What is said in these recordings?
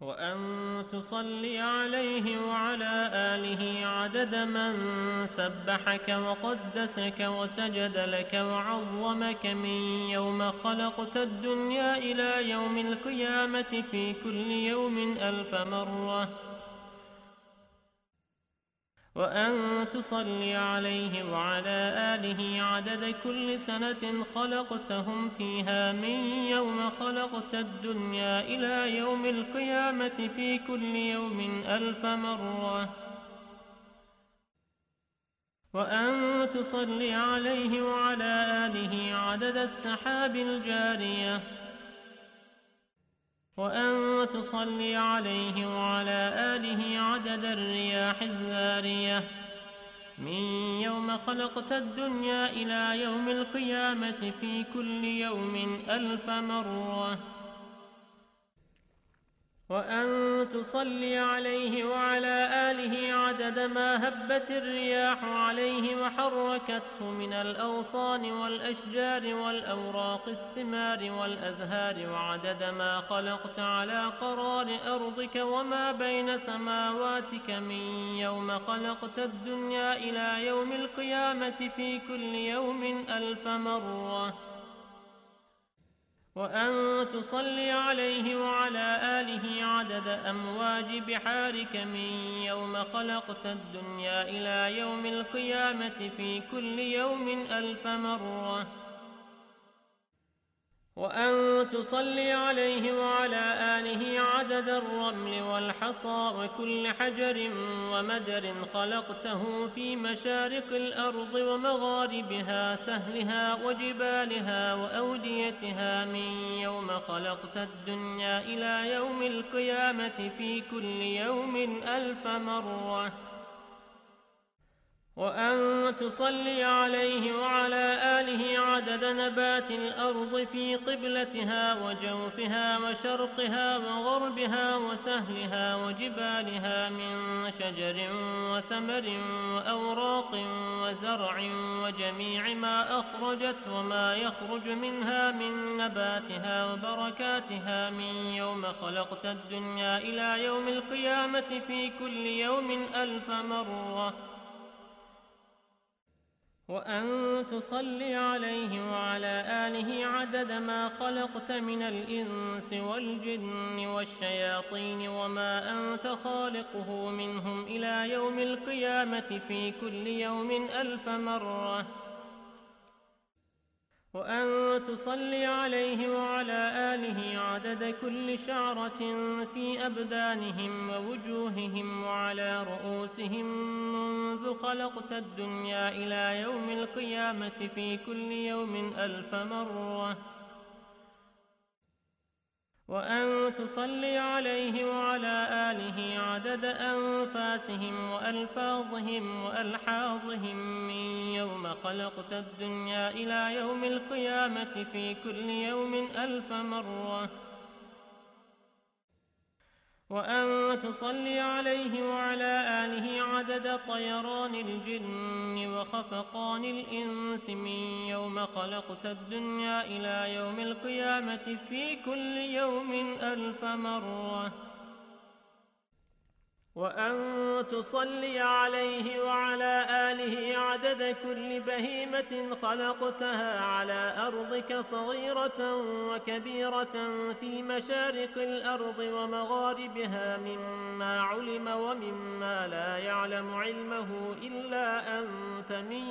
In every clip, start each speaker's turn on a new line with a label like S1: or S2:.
S1: وأن تصلي عليه وعلى آله عدد من سبحك وقدسك وسجد لك وعظمك من يوم خلقت الدنيا إلى يوم القيامة في كل يوم ألف مرة. وأن تصلي عليه وعلى آله عدد كل سنة خلقتهم فيها من يوم خلقت الدنيا إلى يوم القيامة في كل يوم ألف مرة. وأن تصلي عليه وعلى آله عدد السحاب الجارية. وأن تصلي عليه وعلى آله عدد الرياح الذارية. من يوم خلقت الدنيا إلى يوم القيامة في كل يوم ألف مرة. وأن تصلي عليه وعلى آله عدد ما هبت الرياح عليه وحركته من الأغصان والأشجار والأوراق الثمار والأزهار وعدد ما خلقت على قرار أرضك وما بين سماواتك من يوم خلقت الدنيا إلى يوم القيامة في كل يوم ألف مرة. وأن تصلي عليه وعلى آله عدد أمواج بحارك من يوم خلقت الدنيا إلى يوم القيامة في كل يوم ألف مرة. وأن تصلي عليه وعلى آله عدد الرمل والحصى وكل حجر ومدر خلقته في مشارق الأرض ومغاربها سهلها وجبالها وأوديتها من يوم خلقت الدنيا إلى يوم القيامة في كل يوم ألف مرة. وأن تصلي عليه وعلى آله عدد نبات الأرض في قبلتها وجوفها وشرقها وغربها وسهلها وجبالها من شجر وثمر وأوراق وزرع وجميع ما أخرجت وما يخرج منها من نباتها وبركاتها من يوم خلقت الدنيا إلى يوم القيامة في كل يوم ألف مرة وأن تصلي عليه وعلى آله عدد ما خلقت من الإنس والجن والشياطين وما أنت خالقه منهم إلى يوم القيامة في كل يوم ألف مرة. وأن تصلي عليه وعلى آله عدد كل شعرة في أبدانهم ووجوههم وعلى رؤوسهم منذ خلقت الدنيا إلى يوم القيامة في كل يوم ألف مرة. وأن تصلي عليه وعلى آله عدد أنفاسهم وألفاظهم وألحاظهم من يوم خلقت الدنيا إلى يوم القيامة في كل يوم ألف مرة. وأن تصلي عليه وعلى آله عدد طيران الجن وخفقان الإنس من يوم خلقت الدنيا إلى يوم القيامة في كل يوم ألف مرة. وأن تصلي عليه وعلى آله عدد كل بهيمة خلقتها على أرضك صغيرة وكبيرة في مشارق الأرض ومغاربها مما علم ومما لا يعلم علمه إلا أنت من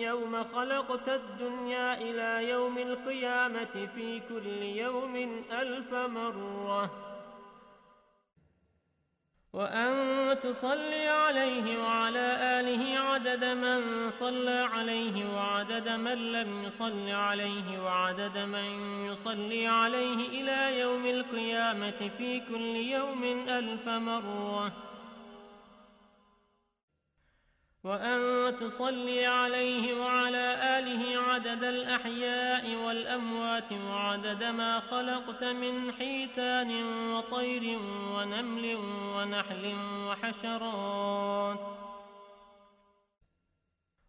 S1: يوم خلقت الدنيا إلى يوم القيامة في كل يوم ألف مرة. وأن تصلي عليه وعلى آله عدد من صلى عليه وعدد من لم يصل عليه وعدد من يصلي عليه إلى يوم القيامة في كل يوم ألف مرة. وأن تصلي عليه وعلى آله عدد الأحياء والأموات وعدد ما خلقت من حيتان وطير ونمل ونحل وحشرات.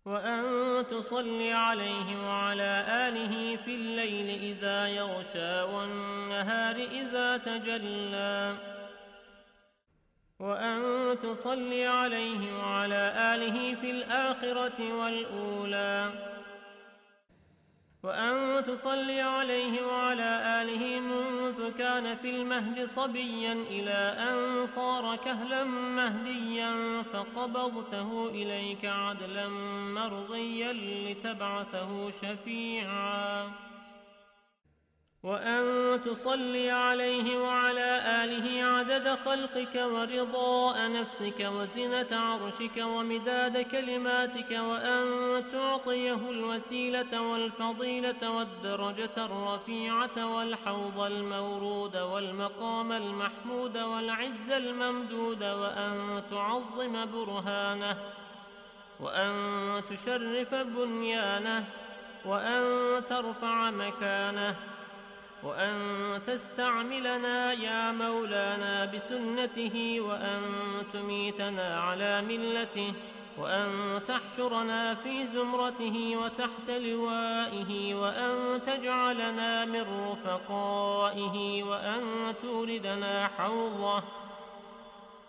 S1: وأن تصلي عليه وعلى آله في الليل إذا يغشى والنهار إذا تجلى. وأن تصلي عليه وعلى آله في الآخرة والأولى. وأن تصلي عليه وعلى آله منذ كان في المهد صبيا إلى أن صار كهلا مهديا فقبضته إليك عدلا مرضيا لتبعثه شفيعا. وأن تصلي عليه وعلى آله عدد خلقك ورضاء نفسك وزنة عرشك ومداد كلماتك وأن تعطيه الوسيلة والفضيلة والدرجة الرفيعة والحوض المورود والمقام المحمود والعز الممدود وأن تعظم برهانه وأن تشرف بنيانه وأن ترفع مكانه وأن تستعملنا يا مولانا بسنته وأن تميتنا على ملته وأن تحشرنا في زمرته وتحت لوائه وأن تجعلنا من رفقائه وأن توردنا حوضه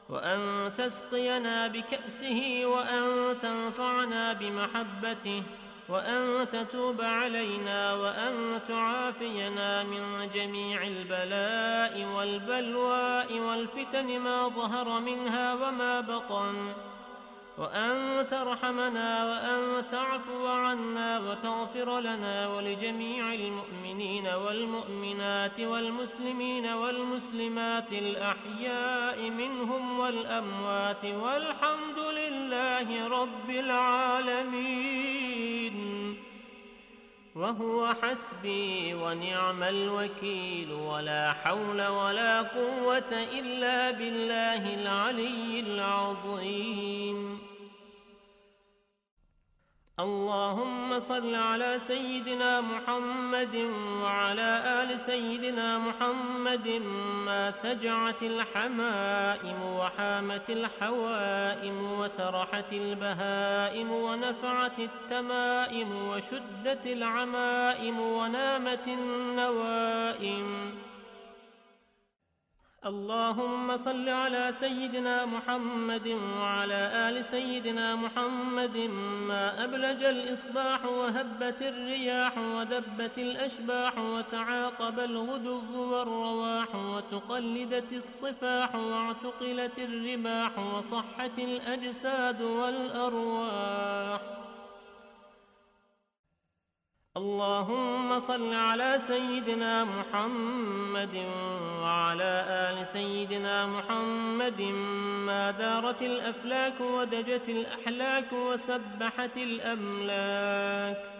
S1: وأن تسقينا بكأسه وأن تنفعنا بمحبته وأن تتوب علينا وأن تعافينا من جميع البلاء والبلواء والفتن ما ظهر منها وما بطن. وأن ترحمنا وأن تعفو عنا وتغفر لنا ولجميع المؤمنين والمؤمنات والمسلمين والمسلمات الأحياء منهم والأموات والحمد لله رب العالمين. وهو حسبي ونعم الوكيل. ولا حول ولا قوة إلا بالله العلي العظيم. اللهم صل على سيدنا محمد وعلى آل سيدنا محمد ما سجعت الحمائم وحامت الحوائم وسرحت البهائم ونفعت التمائم وشدت العمائم ونامت النوائم. اللهم صل على سيدنا محمد وعلى آل سيدنا محمد ما أبلج الإصباح وهبت الرياح ودبت الأشباح وتعاقب الغدو والرواح وتقلدت الصفاح واعتقلت الرماح وصحت الأجساد والأرواح. اللهم صل على سيدنا محمد وعلى آل سيدنا محمد ما دارت الأفلاك ودجت الأحلاك وسبحت الأملاك.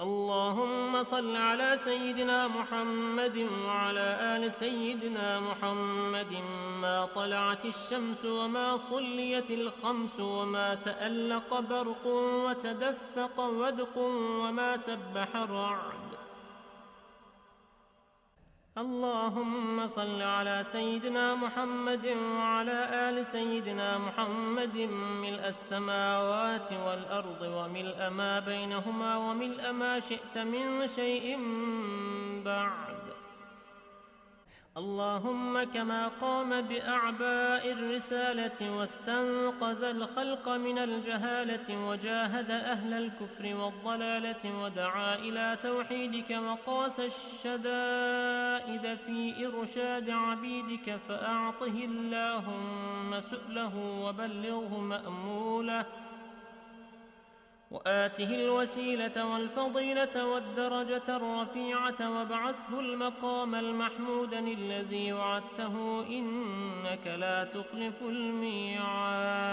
S1: اللهم صل على سيدنا محمد وعلى آل سيدنا محمد ما طلعت الشمس وما صليت الخمس وما تألق برق وتدفق ودق وما سبح الرعد. اللهم صل على سيدنا محمد وعلى آل سيدنا محمد ملء السماوات والأرض وملء ما بينهما وملء ما شئت من شيء بعد. اللهم كما قام بأعباء الرسالة واستنقذ الخلق من الجهالة وجاهد أهل الكفر والضلالة ودعا إلى توحيدك وقاس الشدائد في إرشاد عبيدك فأعطه اللهم سؤله وبلغه مأموله وآته الوسيلة والفضيلة والدرجة الرفيعة وابعثه المقام المحمود الذي وعدته إنك لا تخلف الميعاد.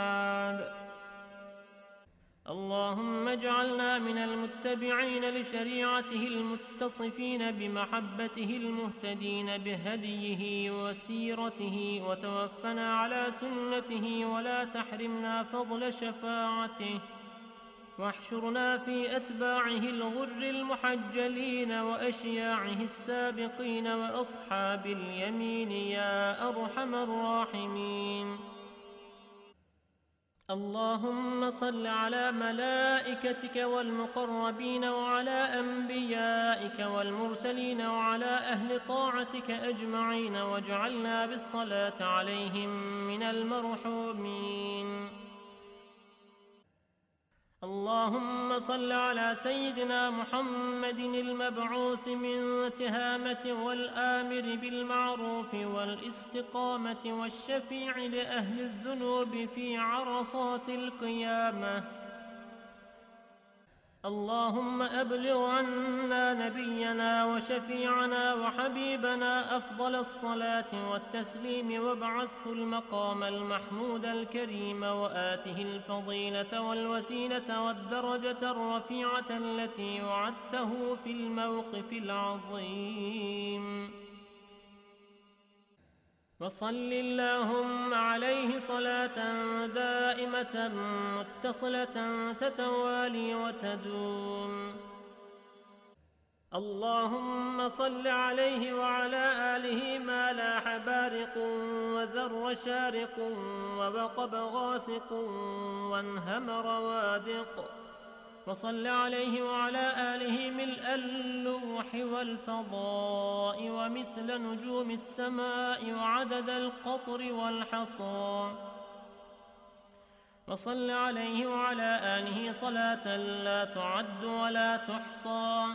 S1: اللهم اجعلنا من المتبعين لشريعته المتصفين بمحبته المهتدين بهديه وسيرته وتوفنا على سنته ولا تحرمنا فضل شفاعته. واحشرنا في أتباعه الغر المحجلين وأشياعه السابقين وأصحاب اليمين يا أرحم الراحمين. اللهم صل على ملائكتك والمقربين وعلى أنبيائك والمرسلين وعلى أهل طاعتك أجمعين واجعلنا بالصلاة عليهم من المرحومين. اللهم صل على سيدنا محمد المبعوث من تهامة والآمر بالمعروف والاستقامة والشفيع لأهل الذنوب في عرصات القيامة. اللهم أبلغ عنا نبينا وشفيعنا وحبيبنا أفضل الصلاة والتسليم وابعثه المقام المحمود الكريم وآته الفضيلة والوسيلة والدرجة الرفيعة التي وعدته في الموقف العظيم. وصل اللهم عليه صلاة دائمة متصلة تتوالي وتدوم. اللهم صل عليه وعلى آله ما لاح بارق وذر شارق وبقب غاسق وانهمر وادق. وصل عليه وعلى آله ملء اللوح والفضاء ومثل نجوم السماء وعدد القطر والحصى. وصل عليه وعلى آله صلاة لا تعد ولا تحصى.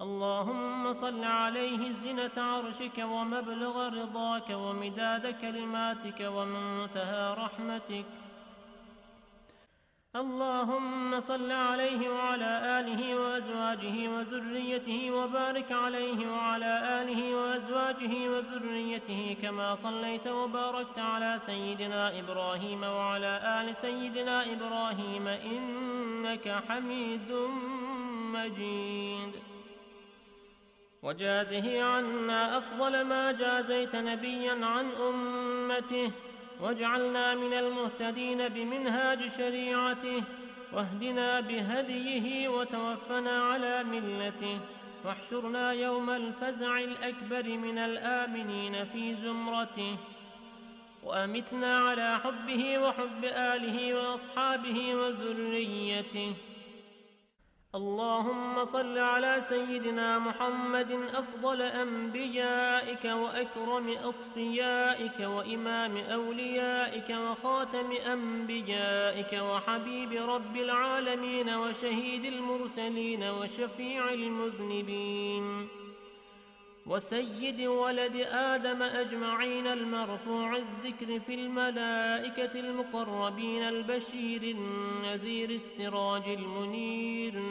S1: اللهم صل عليه زنة عرشك ومبلغ رضاك ومداد كلماتك ومنتهى رحمتك. اللهم صل عليه وعلى آله وأزواجه وذريته وبارك عليه وعلى آله وأزواجه وذريته كما صليت وباركت على سيدنا إبراهيم وعلى آل سيدنا إبراهيم إنك حميد مجيد. وجازه عنا أفضل ما جازيت نبيا عن أمته. واجعلنا من المهتدين بمنهاج شريعته واهدنا بهديه وتوفنا على ملته. واحشرنا يوم الفزع الأكبر من الآمنين في زمرته. وأمتنا على حبه وحب آله وأصحابه وذريته. اللهم صل على سيدنا محمد أفضل أنبيائك وأكرم أصفيائك وإمام أوليائك وخاتم أنبيائك وحبيب رب العالمين وشهيد المرسلين وشفيع المذنبين. وسيد ولد آدم أجمعين المرفوع الذكر في الملائكة المقربين البشير النذير السراج المنير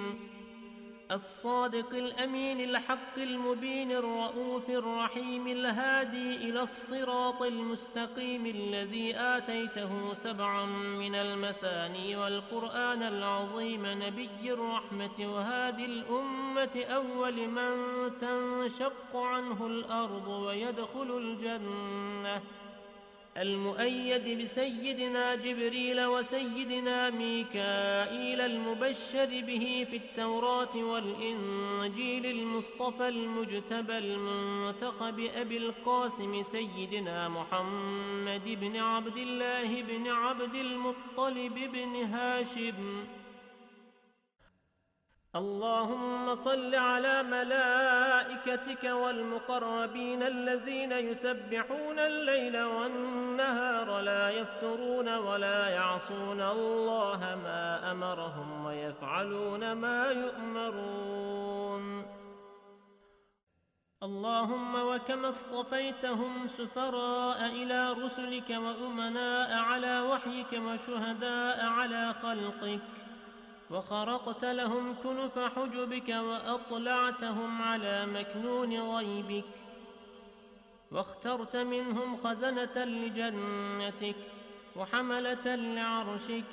S1: الصادق الأمين الحق المبين الرؤوف الرحيم الهادي إلى الصراط المستقيم الذي آتيته سبعا من المثاني والقرآن العظيم نبي الرحمة وهادي الأمة أول من تنشق عنه الأرض ويدخل الجنة المؤيد بسيدنا جبريل وسيدنا ميكائيل المبشر به في التوراة والإنجيل المصطفى المجتبى المنتقب أبي القاسم سيدنا محمد بن عبد الله بن عبد المطلب بن هاشم. اللهم صل على ملائكتك والمقربين الذين يسبحون الليل والنهار لا يفترون ولا يعصون الله ما أمرهم ويفعلون ما يؤمرون. اللهم وكما اصطفيتهم سفراء إلى رسلك وأمناء على وحيك وشهداء على خلقك. وخرقت لهم كنف حجبك وأطلعتهم على مكنون غيبك واخترت منهم خزنة لجنتك وحملة لعرشك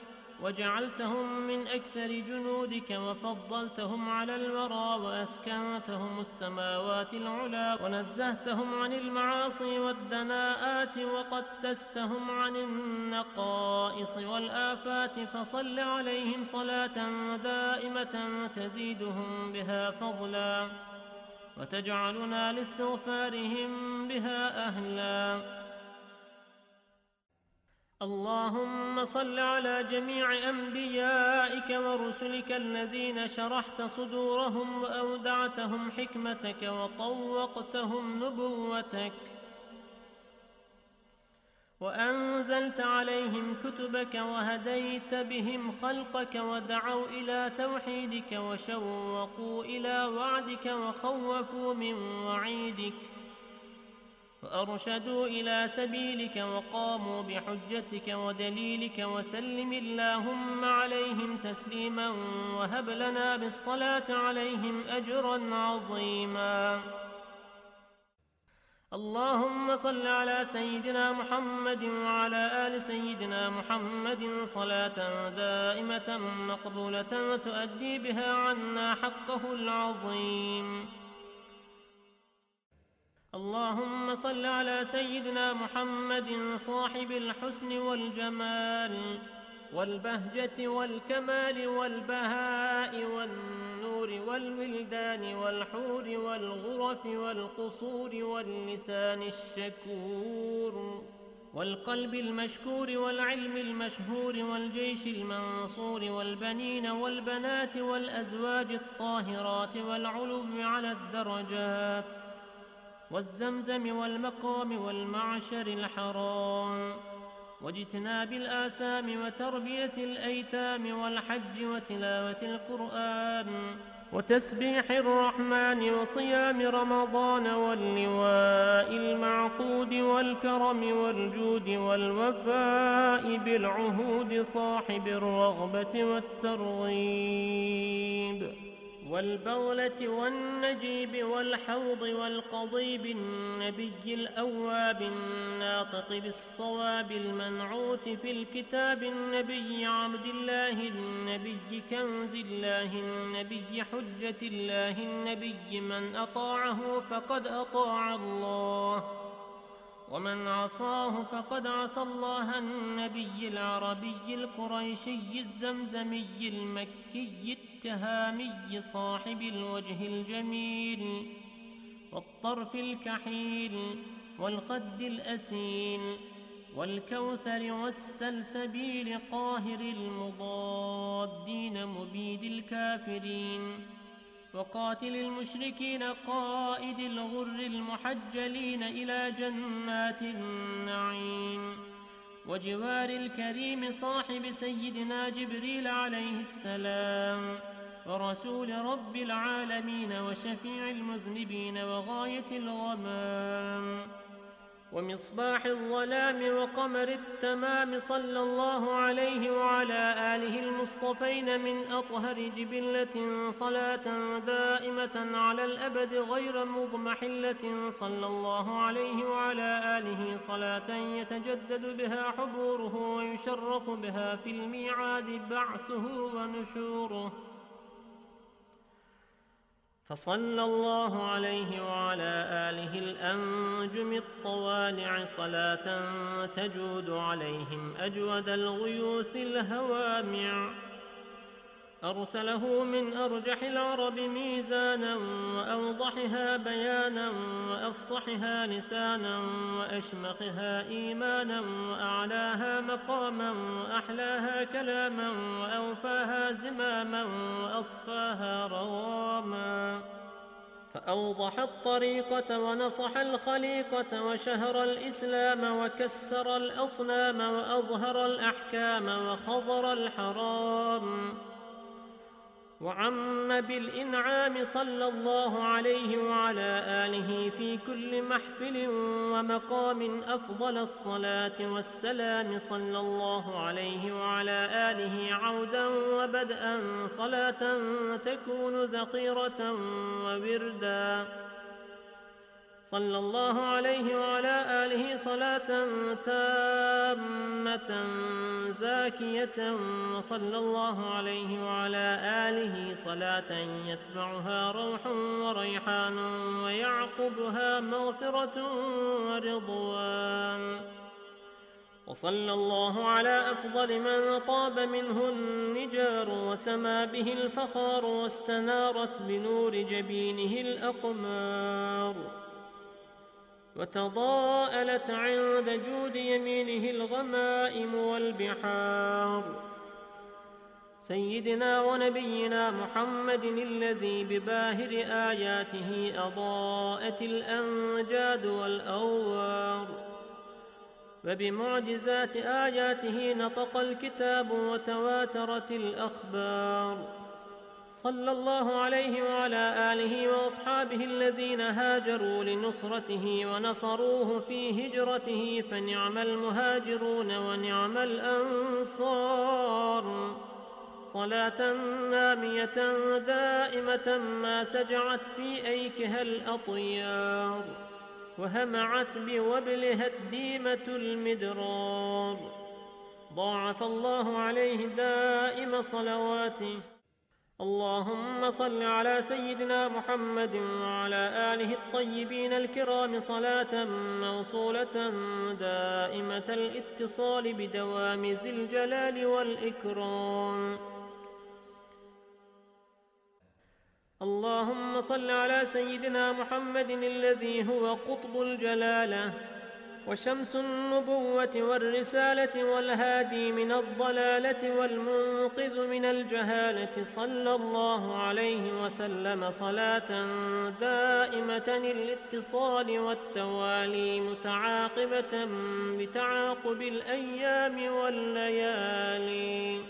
S1: وجعلتهم من أكثر جنودك وفضلتهم على الورى وأسكنتهم السماوات العلا ونزهتهم عن المعاصي والدناءات وقدستهم عن النقائص والآفات فصل عليهم صلاة دائمة تزيدهم بها فضلا وتجعلنا لاستغفارهم بها أهلا اللهم صل على جميع أنبيائك ورسلك الذين شرحت صدورهم وأودعتهم حكمتك وطوقتهم نبوتك وأنزلت عليهم كتبك وهديت بهم خلقك ودعوا إلى توحيدك وشوقوا إلى وعدك وخوفوا من وعيدك وأرشدوا إلى سبيلك وقاموا بحجتك ودليلك وسلم اللهم عليهم تسليما وهب لنا بالصلاة عليهم أجرا عظيما. اللهم صل على سيدنا محمد وعلى آل سيدنا محمد صلاة دائمة مقبولة تؤدي بها عنا حقه العظيم. اللهم صل على سيدنا محمد صاحب الحسن والجمال والبهجة والكمال والبهاء والنور والولدان والحور والغرف والقصور واللسان الشكور والقلب المشكور والعلم المشهور والجيش المنصور والبنين والبنات والأزواج الطاهرات والعلو على الدرجات والزمزم والمقام والمعشر الحرام. واجتناب الآثام وتربية الأيتام والحج وتلاوة القرآن وتسبيح الرحمن وصيام رمضان واللواء المعقود والكرم والجود والوفاء بالعهود صاحب الرغبة والترغيب. والبغلة والنجيب والحوض والقضيب النبي الأواب الناطق بالصواب المنعوت في الكتاب النبي عبد الله النبي كنز الله النبي حجة الله النبي من أطاعه فقد أطاع الله. ومن عصاه فقد عصى الله النبي العربي القريشي الزمزمي المكي التهامي صاحب الوجه الجميل والطرف الكحيل والخد الأسيل والكوثر والسلسبيل قاهر المضادين مبيد الكافرين وقاتل المشركين قائد الغر المحجلين إلى جنات النعيم وجوار الكريم صاحب سيدنا جبريل عليه السلام ورسول رب العالمين وشفيع المذنبين وغاية الغمام ومصباح الظلام وقمر التمام صلى الله عليه وعلى آله المصطفين من أطهر جبلة صلاة دائمة على الأبد غير مضمحلة صلى الله عليه وعلى آله صلاة يتجدد بها حبوره ويشرف بها في الميعاد بعثه ونشوره. فصلى الله عليه وعلى آله الأنجم الطوالع صلاة تجود عليهم أجود الغيوث الهوامع. أرسله من أرجح العرب ميزانا وأوضحها بيانا وأفصحها لسانا وأشمخها إيمانا وأعلاها مقاما وأحلاها كلاما وأوفاها زماما وأصفاها رواما فأوضح الطريقة ونصح الخليقة وشهر الإسلام وكسر الأصنام وأظهر الأحكام وخضر الحرام. وعم بالإنعام صلى الله عليه وعلى آله في كل محفل ومقام أفضل الصلاة والسلام صلى الله عليه وعلى آله عودا وبدءا صلاة تكون ذخيرة ووردا. صلى الله عليه وعلى آله صلاة تامة زاكية وصلى الله عليه وعلى آله صلاة يتبعها روح وريحان ويعقبها مغفرة ورضوان. وصلى الله على أفضل من طاب منه النجار وسما به الفخار واستنارت بنور جبينه الأقمار. وتضاءلت عند جود يمينه الغمائم والبحار. سيدنا ونبينا محمد الذي بباهر آياته أضاءت الأنجاد والأوار. وبمعجزات آياته نطق الكتاب وتواترت الأخبار. صلى الله عليه وعلى آله وأصحابه الذين هاجروا لنصرته ونصروه في هجرته فنعم المهاجرون ونعم الأنصار. صلاة نامية دائمة ما سجعت في أيكها الأطيار وهمعت بوبلها الديمة المدرار. ضاعف الله عليه دائم صلواته اللهم صل على سيدنا محمد وعلى آله الطيبين الكرام صلاة موصولة دائمة الاتصال بدوام ذي الجلال والإكرام. اللهم صل على سيدنا محمد الذي هو قطب الجلالة. وشمس النبوة والرسالة والهادي من الضلالة والمنقذ من الجهالة صلى الله عليه وسلم صلاة دائمة الاتصال والتوالي متعاقبة بتعاقب الأيام والليالي.